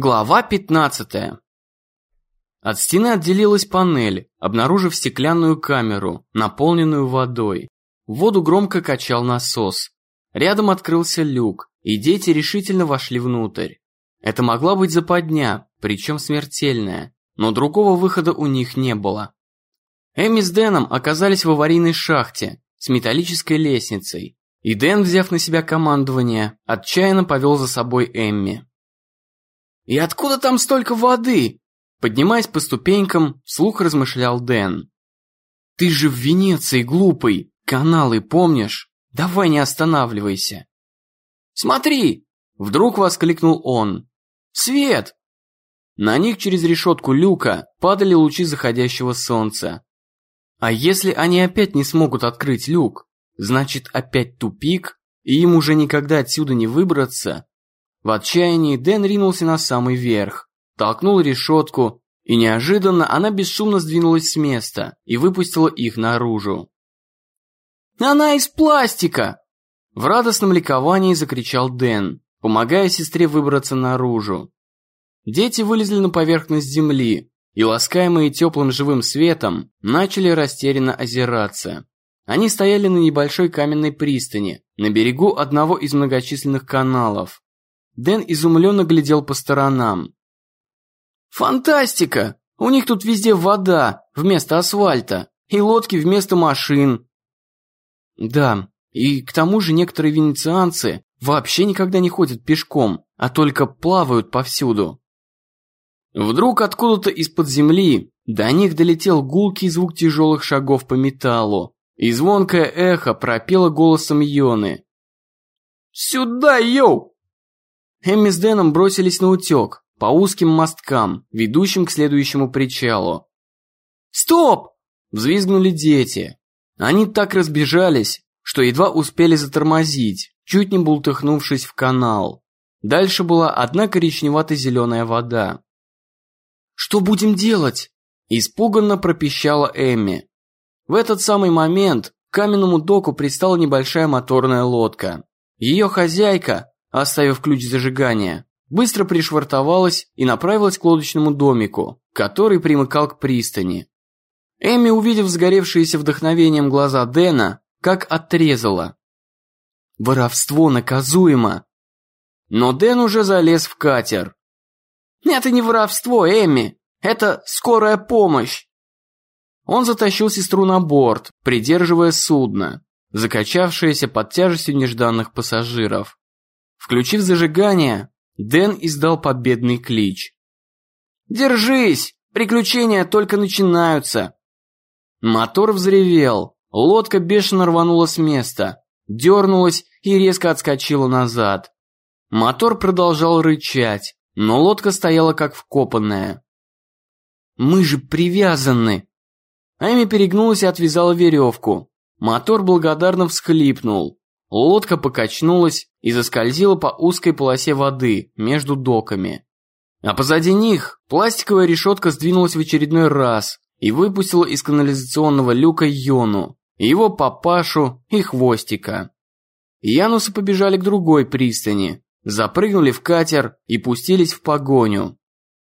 Глава 15. От стены отделилась панель, обнаружив стеклянную камеру, наполненную водой. Воду громко качал насос. Рядом открылся люк, и дети решительно вошли внутрь. Это могла быть западня, причем смертельная, но другого выхода у них не было. Эми с Дэном оказались в аварийной шахте с металлической лестницей, и Дэн, взяв на себя командование, отчаянно повел за собой Эмми. «И откуда там столько воды?» Поднимаясь по ступенькам, вслух размышлял Дэн. «Ты же в Венеции, глупый! Каналы помнишь? Давай не останавливайся!» «Смотри!» – вдруг воскликнул он. «Свет!» На них через решетку люка падали лучи заходящего солнца. А если они опять не смогут открыть люк, значит опять тупик, и им уже никогда отсюда не выбраться, в отчаянии Дэн ринулся на самый верх, толкнул решетку, и неожиданно она бесшумно сдвинулась с места и выпустила их наружу. «Она из пластика!» В радостном ликовании закричал Дэн, помогая сестре выбраться наружу. Дети вылезли на поверхность земли и, ласкаемые теплым живым светом, начали растерянно озираться. Они стояли на небольшой каменной пристани, на берегу одного из многочисленных каналов. Дэн изумленно глядел по сторонам. «Фантастика! У них тут везде вода вместо асфальта и лодки вместо машин». «Да, и к тому же некоторые венецианцы вообще никогда не ходят пешком, а только плавают повсюду». Вдруг откуда-то из-под земли до них долетел гулкий звук тяжелых шагов по металлу, и звонкое эхо пропело голосом Йоны. «Сюда, йоу! Эмми с Дэном бросились на утек, по узким мосткам, ведущим к следующему причалу. «Стоп!» – взвизгнули дети. Они так разбежались, что едва успели затормозить, чуть не бултыхнувшись в канал. Дальше была одна коричневато-зеленая вода. «Что будем делать?» – испуганно пропищала Эмми. В этот самый момент к каменному доку пристала небольшая моторная лодка. Ее хозяйка, оставив ключ зажигания, быстро пришвартовалась и направилась к лодочному домику, который примыкал к пристани. Эми, увидев сгоревшиеся вдохновением глаза Дэна, как отрезала. Воровство наказуемо. Но Дэн уже залез в катер. «Это не воровство, Эми, это скорая помощь!» Он затащил сестру на борт, придерживая судно, закачавшееся под тяжестью нежданных пассажиров. Включив зажигание, Дэн издал победный клич. «Держись! Приключения только начинаются!» Мотор взревел, лодка бешено рванула с места, дернулась и резко отскочила назад. Мотор продолжал рычать, но лодка стояла как вкопанная. «Мы же привязаны!» Эми перегнулась и отвязала веревку. Мотор благодарно всхлипнул. Лодка покачнулась и заскользила по узкой полосе воды между доками. А позади них пластиковая решетка сдвинулась в очередной раз и выпустила из канализационного люка Йону, его папашу и хвостика. Янусы побежали к другой пристани, запрыгнули в катер и пустились в погоню.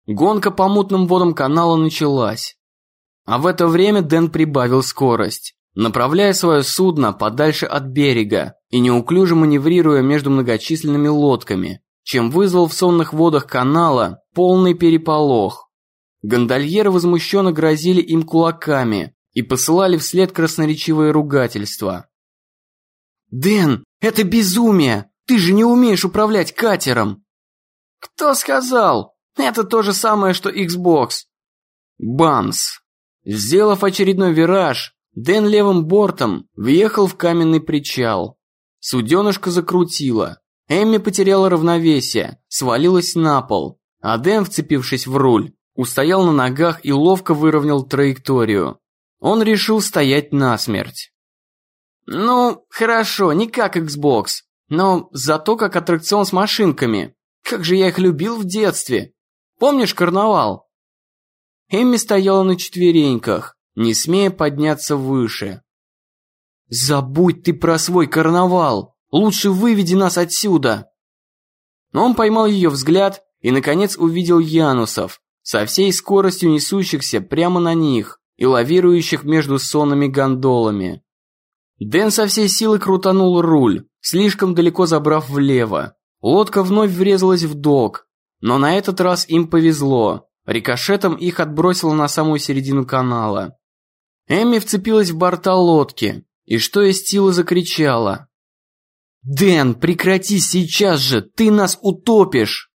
Гонка по мутным водам канала началась. А в это время Дэн прибавил скорость направляя свое судно подальше от берега и неуклюже маневрируя между многочисленными лодками, чем вызвал в сонных водах канала полный переполох. Гондольеры возмущенно грозили им кулаками и посылали вслед красноречивые ругательства. «Дэн, это безумие! Ты же не умеешь управлять катером!» «Кто сказал? Это то же самое, что Xbox!» Бамс! Сделав очередной вираж, Дэн левым бортом въехал в каменный причал. Суденышко закрутило. Эмми потеряла равновесие, свалилась на пол, а Дэн, вцепившись в руль, устоял на ногах и ловко выровнял траекторию. Он решил стоять насмерть. «Ну, хорошо, не как Xbox, но зато как аттракцион с машинками. Как же я их любил в детстве. Помнишь карнавал?» Эмми стояла на четвереньках, не смея подняться выше. «Забудь ты про свой карнавал! Лучше выведи нас отсюда!» Но он поймал ее взгляд и, наконец, увидел Янусов, со всей скоростью несущихся прямо на них и лавирующих между сонными гондолами. Дэн со всей силы крутанул руль, слишком далеко забрав влево. Лодка вновь врезалась в док, но на этот раз им повезло. Рикошетом их отбросило на самую середину канала. Эмми вцепилась в борта лодки и что из силы закричала. «Дэн, прекрати сейчас же, ты нас утопишь!»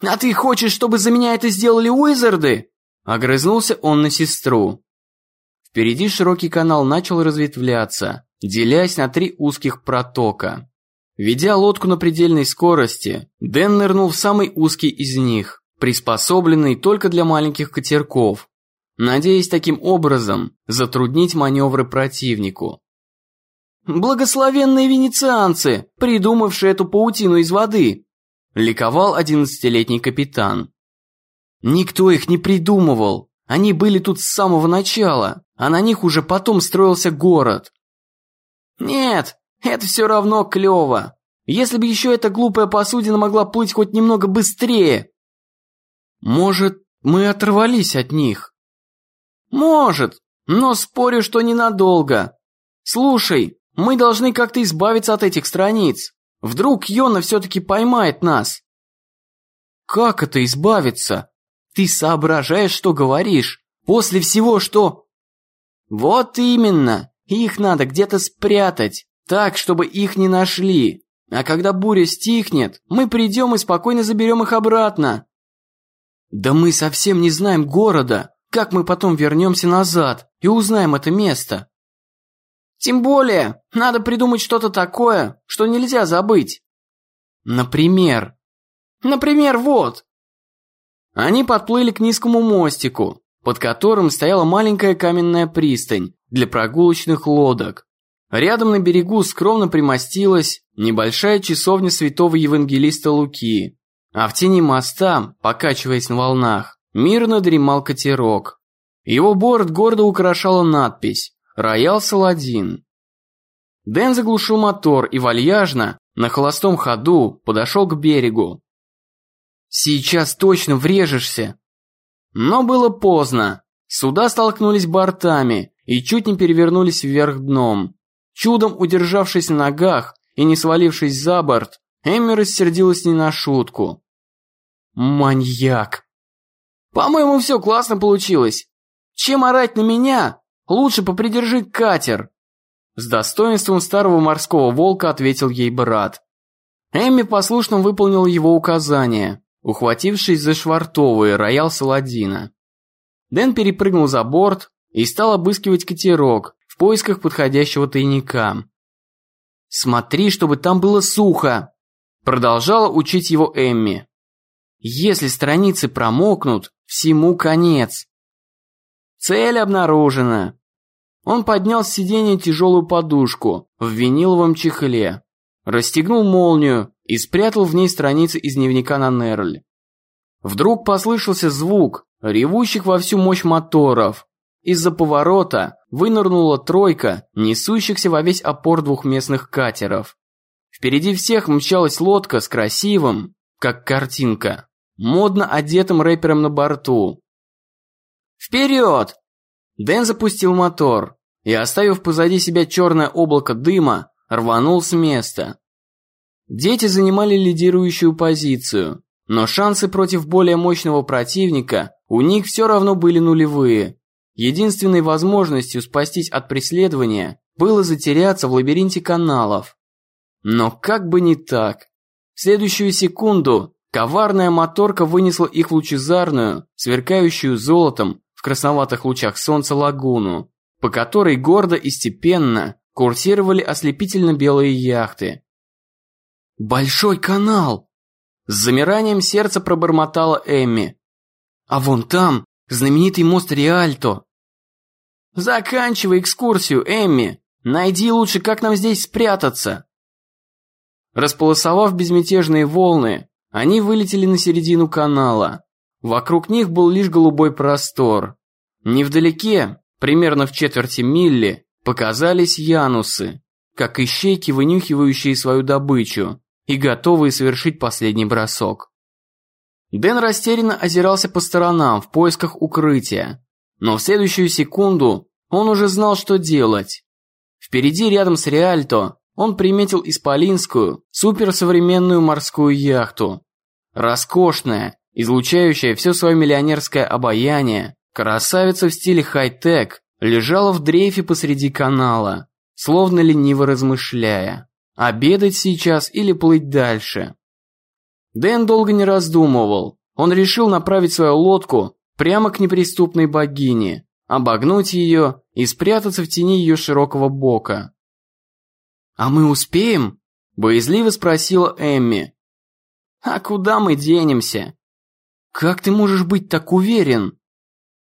«А ты хочешь, чтобы за меня это сделали Уизарды?» Огрызнулся он на сестру. Впереди широкий канал начал разветвляться, делясь на три узких протока. Ведя лодку на предельной скорости, Дэн нырнул в самый узкий из них, приспособленный только для маленьких катерков, надеясь таким образом затруднить маневры противнику. «Благословенные венецианцы, придумавшие эту паутину из воды!» – ликовал одиннадцатилетний капитан. «Никто их не придумывал, они были тут с самого начала, а на них уже потом строился город». «Нет, это все равно клево. Если бы еще эта глупая посудина могла плыть хоть немного быстрее». «Может, мы оторвались от них?» «Может, но спорю, что ненадолго. Слушай, мы должны как-то избавиться от этих страниц. Вдруг Йона все-таки поймает нас. Как это избавиться? Ты соображаешь, что говоришь? После всего, что... Вот именно. Их надо где-то спрятать, так, чтобы их не нашли. А когда буря стихнет, мы придем и спокойно заберем их обратно. Да мы совсем не знаем города. Как мы потом вернемся назад и узнаем это место? Тем более, надо придумать что-то такое, что нельзя забыть. Например? Например, вот. Они подплыли к низкому мостику, под которым стояла маленькая каменная пристань для прогулочных лодок. Рядом на берегу скромно примостилась небольшая часовня святого евангелиста Луки, а в тени моста, покачиваясь на волнах, мирно дремал катерок. Его борт гордо украшала надпись Роял Саладин. Дэн заглушил мотор и вальяжно, на холостом ходу, подошел к берегу. Сейчас точно врежешься. Но было поздно. Суда столкнулись бортами и чуть не перевернулись вверх дном. Чудом удержавшись на ногах и не свалившись за борт, Эмми рассердилась не на шутку. Маньяк. По-моему, все классно получилось. Чем орать на меня, Лучше попридержи катер!» С достоинством старого морского волка ответил ей брат. Эмми послушно выполнил его указания, ухватившись за швартовые роял Саладина. Дэн перепрыгнул за борт и стал обыскивать катерок в поисках подходящего тайника. «Смотри, чтобы там было сухо!» Продолжала учить его Эмми. «Если страницы промокнут, всему конец!» «Цель обнаружена!» Он поднял с сиденья тяжелую подушку в виниловом чехле, расстегнул молнию и спрятал в ней страницы из дневника на Нерль. Вдруг послышался звук ревущих во всю мощь моторов. Из-за поворота вынырнула тройка несущихся во весь опор двухместных катеров. Впереди всех мчалась лодка с красивым, как картинка, модно одетым рэпером на борту. «Вперед!» Дэн запустил мотор и, оставив позади себя черное облако дыма, рванул с места. Дети занимали лидирующую позицию, но шансы против более мощного противника у них все равно были нулевые. Единственной возможностью спастись от преследования было затеряться в лабиринте каналов. Но как бы не так. В следующую секунду коварная моторка вынесла их в лучезарную, сверкающую золотом, в красноватых лучах солнца лагуну, по которой гордо и степенно курсировали ослепительно белые яхты. «Большой канал!» С замиранием сердца пробормотала Эмми. «А вон там знаменитый мост Риальто!» «Заканчивай экскурсию, Эмми! Найди лучше, как нам здесь спрятаться!» Располосовав безмятежные волны, они вылетели на середину канала. Вокруг них был лишь голубой простор. Невдалеке Примерно в четверти милли показались янусы, как ищейки, вынюхивающие свою добычу и готовые совершить последний бросок. Дэн растерянно озирался по сторонам в поисках укрытия. Но в следующую секунду он уже знал, что делать. Впереди, рядом с Реальто, он приметил исполинскую, суперсовременную морскую яхту. Роскошная, излучающая все свое миллионерское обаяние, красавица в стиле хай-тек лежала в дрейфе посреди канала, словно лениво размышляя, обедать сейчас или плыть дальше. Дэн долго не раздумывал. Он решил направить свою лодку прямо к неприступной богине, обогнуть ее и спрятаться в тени ее широкого бока. «А мы успеем?» – боязливо спросила Эмми. «А куда мы денемся?» «Как ты можешь быть так уверен?»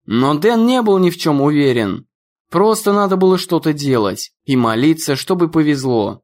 Но Дэн не был ни в чем уверен. Просто надо было что-то делать и молиться, чтобы повезло.